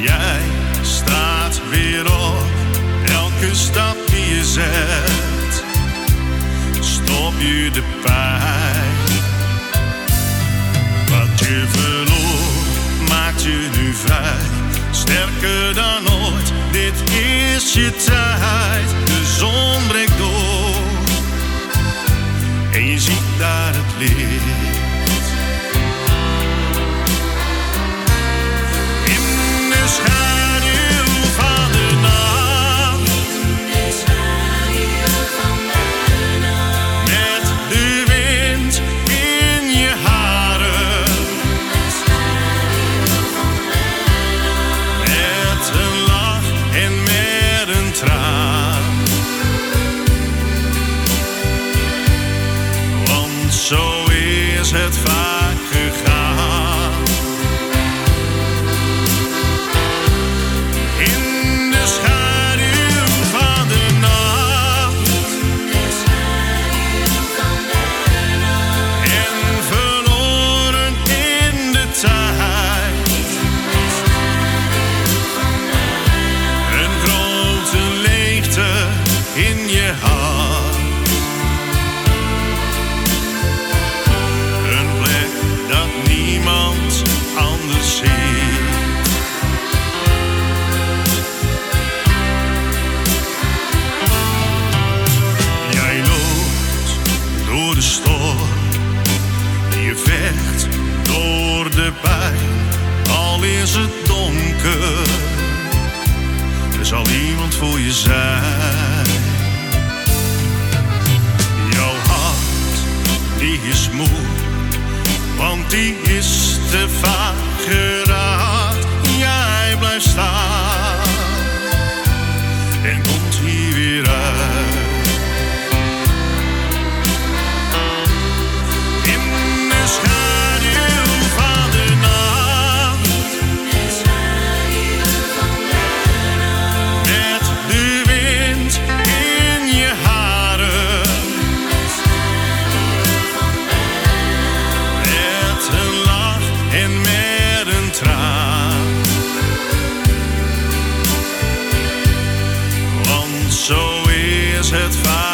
jij staat weer op, elke stap die je zet, stop je de pijn. Wat je verloor, maakt je nu vrij, sterker dan ooit, dit is je tijd. De zon breekt door en je ziet daar het licht. Het vaak door de storm. Je vecht door de pijn, al is het donker. Er zal iemand voor je zijn. Jouw hart, die is moe, want die is te vaak geraakt. Jij blijft staan het vaak.